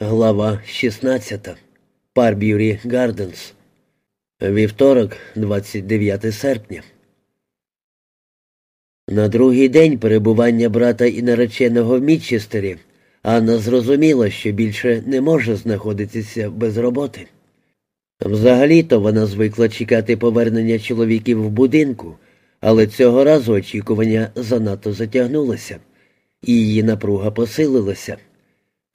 Глава 16. Парб'юрі Гарденс. Вівторок, 29 серпня. На другий день перебування брата і нареченого в Мітчестері Анна зрозуміла, що більше не може знаходитися без роботи. Взагалі-то вона звикла чекати повернення чоловіків в будинку, але цього разу очікування занадто затягнулося, і її напруга посилилася.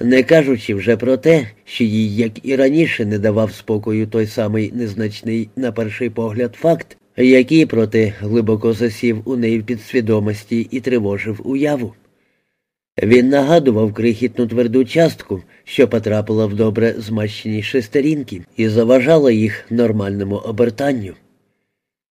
Не кажучи вже про те, що їй, як і раніше, не давав спокою той самий незначний, на перший погляд, факт, який, проте, глибоко засів у неї в підсвідомості і тривожив уяву. Він нагадував крихітну тверду частку, що потрапила в добре змащені шестерінки і заважала їх нормальному обертанню.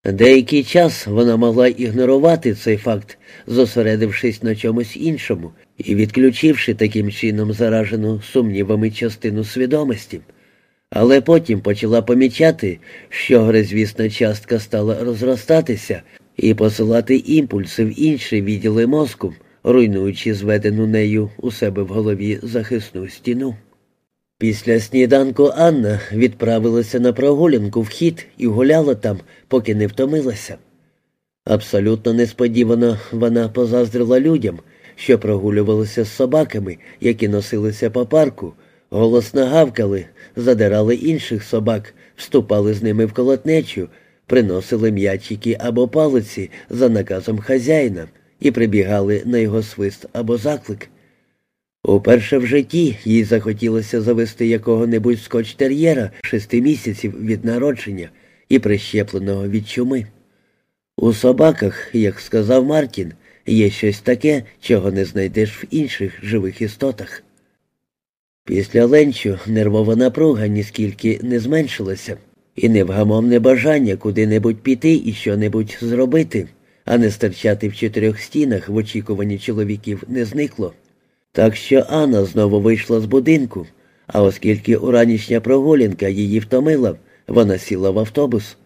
Деякий час вона могла ігнорувати цей факт, зосередившись на чомусь іншому і відключивши таким чином заражену сумнівами частину свідомості, але потім почала помічати, що грезвісна частка стала розростатися і посилати імпульси в інші відділи мозку, руйнуючи зведену нею у себе в голові захисну стіну. Після сніданку Анна відправилася на прогулянку в хід і гуляла там, поки не втомилася. Абсолютно несподівано вона позаздрила людям, що прогулювалися з собаками, які носилися по парку, голосно гавкали, задирали інших собак, вступали з ними в колотнечу, приносили м'ячики або палиці за наказом хазяїна і прибігали на його свист або заклик. Уперше в житті їй захотілося завести якого-небудь скотч-тер'єра шести місяців від народження і прищепленого від чуми. У собаках, як сказав Мартін, є щось таке, чого не знайдеш в інших живих істотах. Після ленчу нервова напруга ніскільки не зменшилася, і невгамовне бажання куди-небудь піти і що-небудь зробити, а не стерчати в чотирьох стінах в очікуванні чоловіків не зникло. Так що Анна знову вийшла з будинку, а оскільки уранішня прогулянка її втомила, вона сіла в автобус.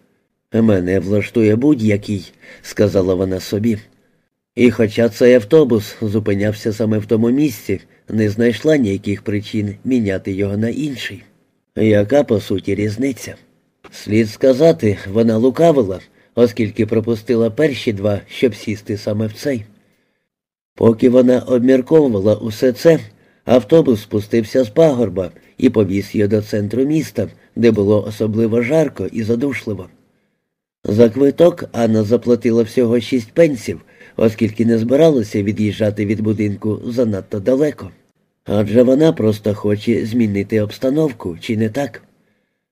Мене влаштує будь-який, сказала вона собі. І хоча цей автобус зупинявся саме в тому місці, не знайшла ніяких причин міняти його на інший. Яка, по суті, різниця? Слід сказати, вона лукавила, оскільки пропустила перші два, щоб сісти саме в цей. Поки вона обмірковувала усе це, автобус спустився з пагорба і повіз її до центру міста, де було особливо жарко і задушливо. За квиток Анна заплатила всього шість пенсів, оскільки не збиралася від'їжджати від будинку занадто далеко. Адже вона просто хоче змінити обстановку, чи не так?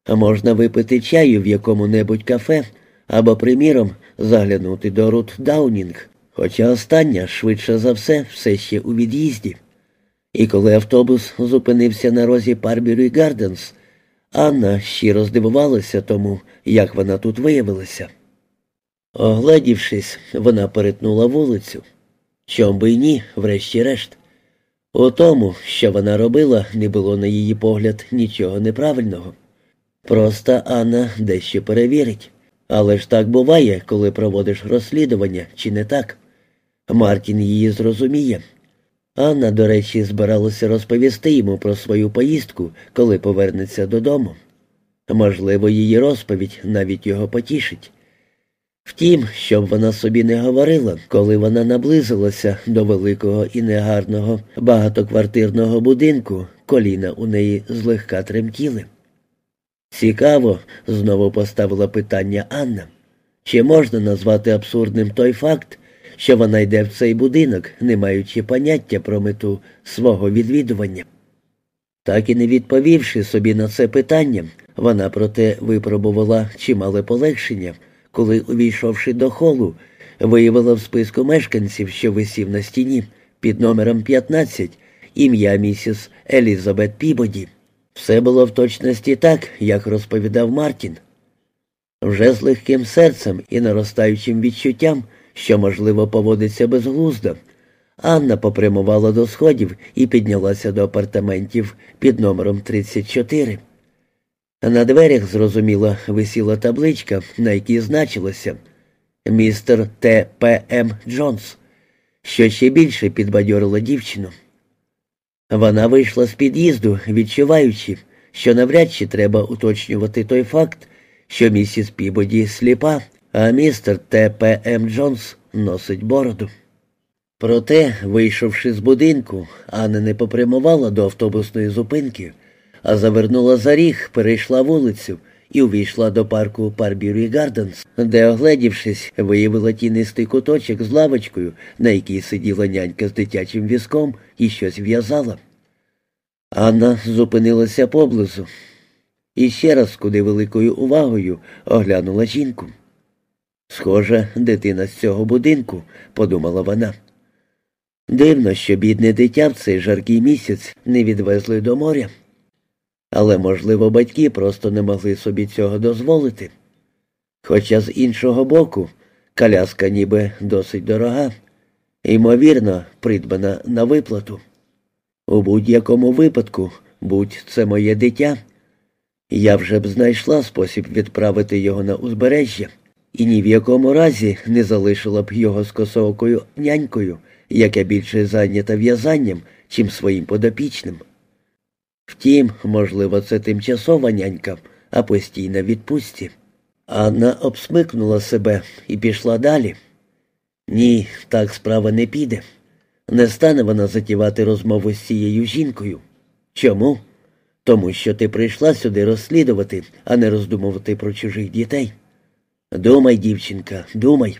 Можна випити чаю в якому-небудь кафе або, приміром, заглянути до Рут Даунінг, хоча остання, швидше за все, все ще у від'їзді. І коли автобус зупинився на розі Парбірі Гарденс, Анна щиро здивувалася тому, як вона тут виявилася. Огледівшись, вона перетнула вулицю. Чом би й ні, врешті-решт. У тому, що вона робила, не було, на її погляд, нічого неправильного. Просто Анна дещо перевірить. Але ж так буває, коли проводиш розслідування, чи не так? Мартін її зрозуміє. Анна, до речі, збиралася розповісти йому про свою поїздку, коли повернеться додому. Можливо, її розповідь навіть його потішить. Втім, щоб вона собі не говорила, коли вона наблизилася до великого і негарного багатоквартирного будинку, коліна у неї злегка тремтіли. Цікаво, знову поставила питання Анна. Чи можна назвати абсурдним той факт, що вона йде в цей будинок, не маючи поняття про мету свого відвідування? Так і не відповівши собі на це питання, вона проте випробувала чимале полегшення, коли, увійшовши до холу, виявила в списку мешканців, що висів на стіні, під номером 15, ім'я місіс Елізабет Пібоді. Все було в точності так, як розповідав Мартін. Вже з легким серцем і наростаючим відчуттям, що, можливо, поводиться безглуздо, Анна попрямувала до сходів і піднялася до апартаментів під номером 34. На дверях, зрозуміло, висіла табличка, на якій значилося містер Т. П. М. Джонс, що ще більше підбадьорило дівчину. Вона вийшла з під'їзду, відчуваючи, що навряд чи треба уточнювати той факт, що місіс Пібоді сліпа, а містер Т.П.М. Джонс носить бороду. Проте, вийшовши з будинку, Анна не попрямувала до автобусної зупинки, а завернула за ріг, перейшла вулицю і увійшла до парку Парбюрі Гарденс, де, огледівшись, виявила тінистий куточок з лавочкою, на якій сиділа нянька з дитячим візком і щось в'язала. Анна зупинилася поблизу і ще раз куди великою увагою оглянула жінку. Схожа дитина з цього будинку, подумала вона. Дивно, що бідне дитя в цей жаркий місяць не відвезли до моря. Але, можливо, батьки просто не могли собі цього дозволити. Хоча з іншого боку, коляска ніби досить дорога, ймовірно, придбана на виплату. У будь-якому випадку, будь це моє дитя, я вже б знайшла спосіб відправити його на узбережжя і ні в якому разі не залишила б його з косовкою нянькою, яка більше зайнята в'язанням, чим своїм подопічним. Втім, можливо, це тимчасова нянька, а постійна відпустці. Анна обсмикнула себе і пішла далі. Ні, так справа не піде. Не стане вона затівати розмову з цією жінкою. Чому? Тому що ти прийшла сюди розслідувати, а не роздумувати про чужих дітей. Думай, дівчинка, думай.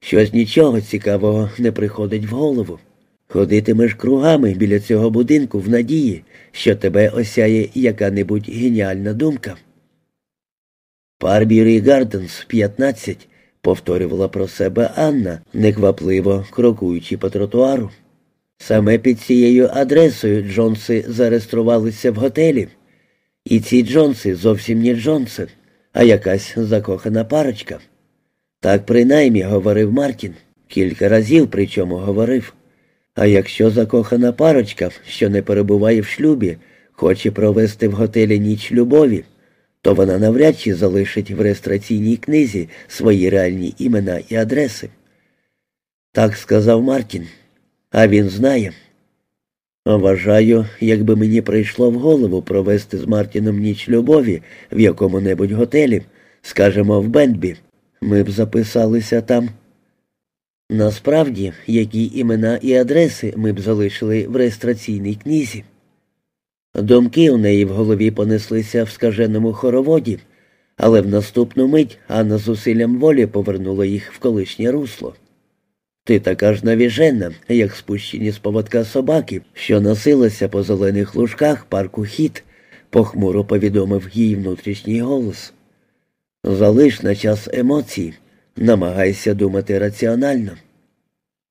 Щось нічого цікавого не приходить в голову. Ходитимеш кругами біля цього будинку в надії, що тебе осяє яка-небудь геніальна думка. Парбірі Гарденс, 15, повторювала про себе Анна, неквапливо крокуючи по тротуару. Саме під цією адресою Джонси зареєструвалися в готелі, і ці Джонси зовсім не Джонси, а якась закохана парочка. Так принаймні говорив Мартін, кілька разів причому говорив. А якщо закохана парочка, що не перебуває в шлюбі, хоче провести в готелі ніч любові, то вона навряд чи залишить в реєстраційній книзі свої реальні імена і адреси. Так сказав Мартін, а він знає. Вважаю, якби мені прийшло в голову провести з Мартіном ніч любові в якому-небудь готелі, скажімо, в Бендбі, ми б записалися там. Насправді, які імена і адреси ми б залишили в реєстраційній книзі. Думки у неї в голові понеслися в скаженому хороводі, але в наступну мить Анна з усиллям волі повернула їх в колишнє русло. Ти така ж навіжена, як спущені з поводка собаки, що носилася по зелених лужках парку хід, похмуро повідомив її внутрішній голос. Залиш на час емоцій, намагайся думати раціонально.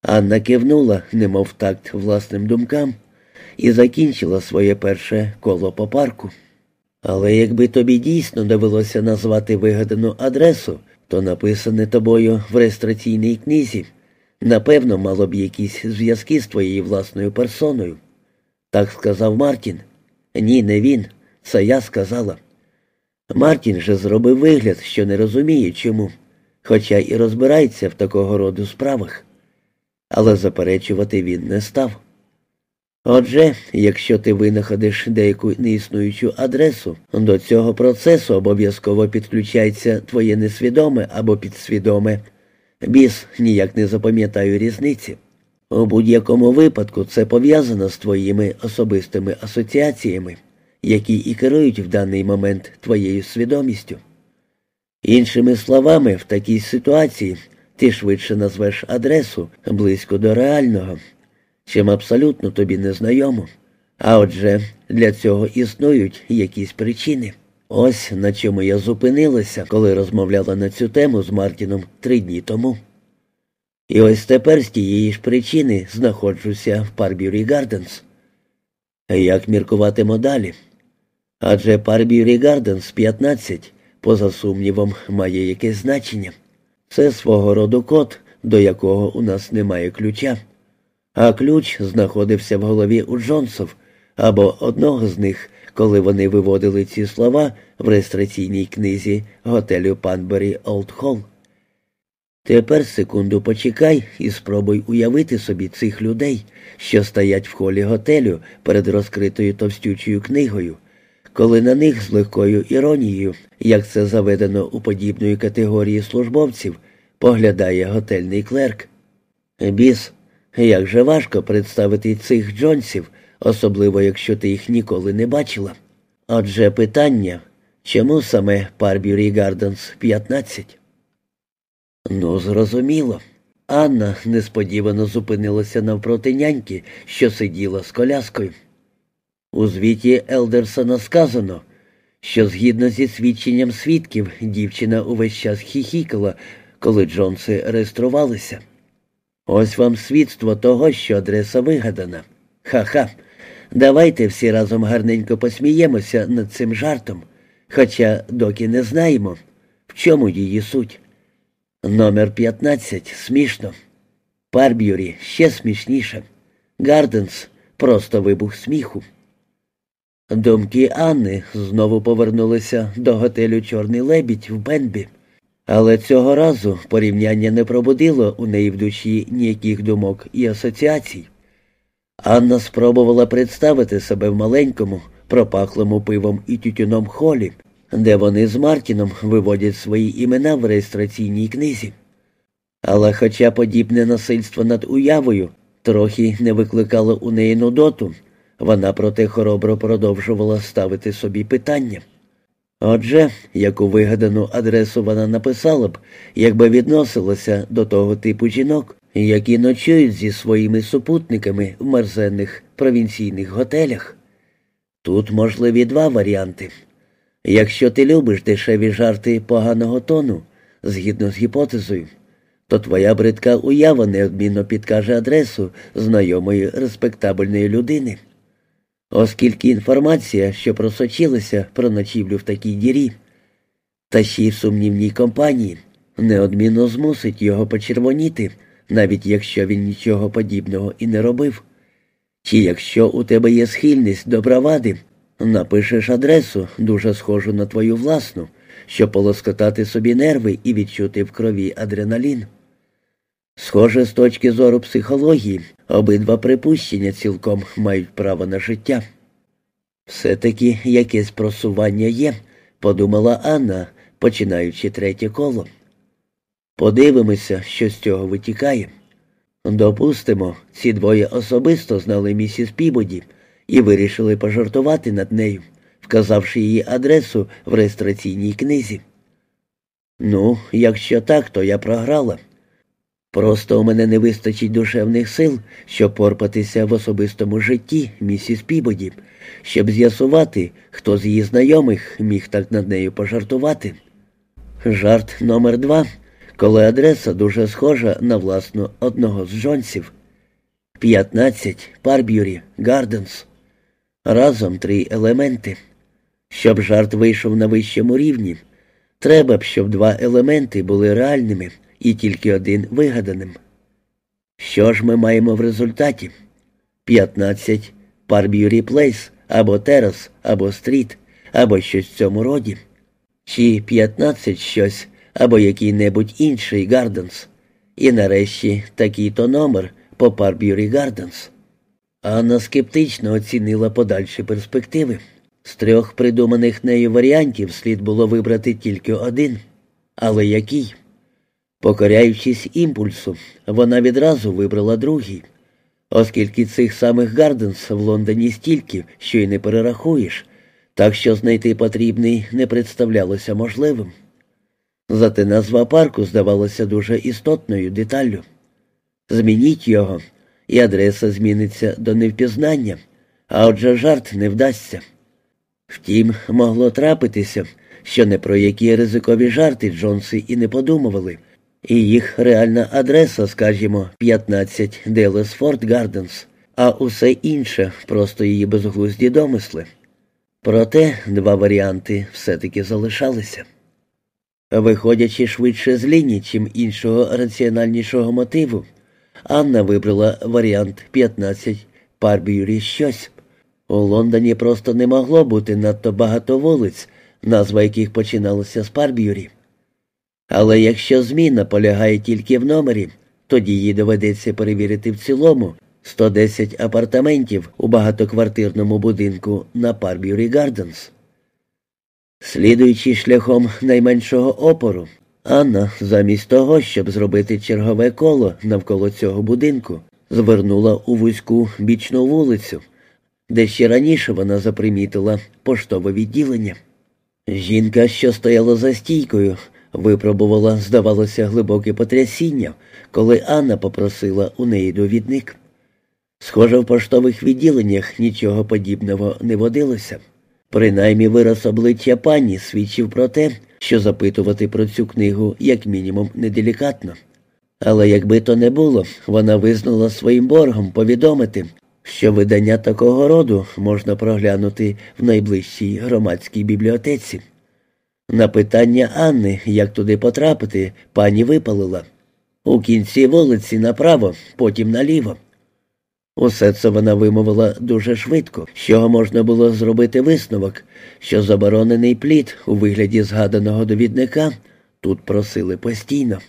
Анна кивнула, немов такт власним думкам, і закінчила своє перше коло по парку. Але якби тобі дійсно довелося назвати вигадану адресу, то написане тобою в реєстраційній книзі, напевно, мало б якісь зв'язки з твоєю власною персоною. Так сказав Мартін. Ні, не він. Це я сказала. Мартін же зробив вигляд, що не розуміє чому, хоча і розбирається в такого роду справах. Але заперечувати він не став. Отже, якщо ти винаходиш деяку неіснуючу адресу, до цього процесу обов'язково підключається твоє несвідоме або підсвідоме. Біс ніяк не запам'ятаю різниці. У будь-якому випадку це пов'язано з твоїми особистими асоціаціями, які і керують в даний момент твоєю свідомістю. Іншими словами, в такій ситуації ти швидше назвеш адресу близько до реального чим абсолютно тобі незнайомо. А отже, для цього існують якісь причини. Ось на чому я зупинилася, коли розмовляла на цю тему з Мартіном три дні тому. І ось тепер з тієї ж причини знаходжуся в Парбюрі Гарденс. Як міркуватимо далі? Адже Парбюрі Гарденс 15, поза сумнівом, має якесь значення. Це свого роду код, до якого у нас немає ключа а ключ знаходився в голові у Джонсов або одного з них, коли вони виводили ці слова в реєстраційній книзі готелю Панбері Олд Холл. Тепер секунду почекай і спробуй уявити собі цих людей, що стоять в холі готелю перед розкритою товстючою книгою, коли на них з легкою іронією, як це заведено у подібної категорії службовців, поглядає готельний клерк. Біс, як же важко представити цих Джонсів, особливо якщо ти їх ніколи не бачила. Отже, питання чому саме Парбюрі Гарденс 15? Ну, зрозуміло. Анна несподівано зупинилася навпроти няньки, що сиділа з коляскою. У звіті Елдерсона сказано, що згідно зі свідченням свідків дівчина увесь час хіхікала, коли Джонси реєструвалися. Ось вам свідство того, що адреса вигадана. Ха-ха. Давайте всі разом гарненько посміємося над цим жартом, хоча доки не знаємо, в чому її суть. Номер 15 смішно. Парб'юрі ще смішніше. Гарденс просто вибух сміху. Думки Анни знову повернулися до готелю Чорний лебідь в Бенбі. Але цього разу порівняння не пробудило у неї в душі ніяких думок і асоціацій. Анна спробувала представити себе в маленькому, пропахлому пивом і тютюном холі, де вони з Мартіном виводять свої імена в реєстраційній книзі. Але хоча подібне насильство над уявою трохи не викликало у неї нудоту, вона проте хоробро продовжувала ставити собі питання. Отже, яку вигадану адресу вона написала б, якби відносилася до того типу жінок, які ночують зі своїми супутниками в мерзенних провінційних готелях. Тут можливі два варіанти. Якщо ти любиш дешеві жарти поганого тону, згідно з гіпотезою, то твоя бридка уява неодмінно підкаже адресу знайомої респектабельної людини. Оскільки інформація, що просочилася про ночівлю в такій дірі, та ще й в сумнівній компанії, неодмінно змусить його почервоніти, навіть якщо він нічого подібного і не робив. Чи якщо у тебе є схильність до бравади, напишеш адресу, дуже схожу на твою власну, щоб полоскотати собі нерви і відчути в крові адреналін. Схоже, з точки зору психології, обидва припущення цілком мають право на життя. Все-таки якесь просування є, подумала Анна, починаючи третє коло. Подивимося, що з цього витікає. Допустимо, ці двоє особисто знали місіс Пібоді і вирішили пожартувати над нею, вказавши її адресу в реєстраційній книзі. Ну, якщо так, то я програла. Просто у мене не вистачить душевних сил, щоб порпатися в особистому житті місіс Пібоді, щоб з'ясувати, хто з її знайомих міг так над нею пожартувати. Жарт номер два, коли адреса дуже схожа на власну одного з Джонсів. 15 Парб'юрі, Гарденс. Разом три елементи. Щоб жарт вийшов на вищому рівні, треба б, щоб два елементи були реальними і тільки один вигаданим. Що ж ми маємо в результаті? 15 Парб'юрі Плейс або Терас, або Стріт, або щось в цьому роді, чи 15 щось, або який-небудь інший Гарденс, і нарешті такий-то номер по Парб'юрі Гарденс. Анна скептично оцінила подальші перспективи. З трьох придуманих нею варіантів слід було вибрати тільки один. Але який? Покоряючись імпульсу, вона відразу вибрала другий, оскільки цих самих Гарденс в Лондоні стільки, що й не перерахуєш, так що знайти потрібний не представлялося можливим. Зате назва парку здавалася дуже істотною деталлю. Змініть його, і адреса зміниться до невпізнання, а отже жарт не вдасться. Втім, могло трапитися, що не про які ризикові жарти Джонси і не подумували, і їх реальна адреса, скажімо, 15 Делесфорд Гарденс, а усе інше просто її безглузді домисли. Проте два варіанти все-таки залишалися. Виходячи швидше з лінії, чим іншого раціональнішого мотиву, Анна вибрала варіант 15 Парбюрі щось. У Лондоні просто не могло бути надто багато вулиць, назва яких починалася з Парб'юрі. Але якщо зміна полягає тільки в номері, тоді їй доведеться перевірити в цілому 110 апартаментів у багатоквартирному будинку на Парбюрі Гарденс. Слідуючи шляхом найменшого опору, Анна, замість того, щоб зробити чергове коло навколо цього будинку, звернула у вузьку бічну вулицю, де ще раніше вона запримітила поштове відділення. Жінка, що стояла за стійкою, випробувала, здавалося, глибоке потрясіння, коли Анна попросила у неї довідник. Схоже, в поштових відділеннях нічого подібного не водилося. Принаймні вираз обличчя пані свідчив про те, що запитувати про цю книгу як мінімум неделікатно. Але якби то не було, вона визнала своїм боргом повідомити, що видання такого роду можна проглянути в найближчій громадській бібліотеці. На питання Анни, як туди потрапити, пані випалила у кінці вулиці направо, потім наліво. Усе це вона вимовила дуже швидко, з чого можна було зробити висновок, що заборонений плід у вигляді згаданого довідника тут просили постійно.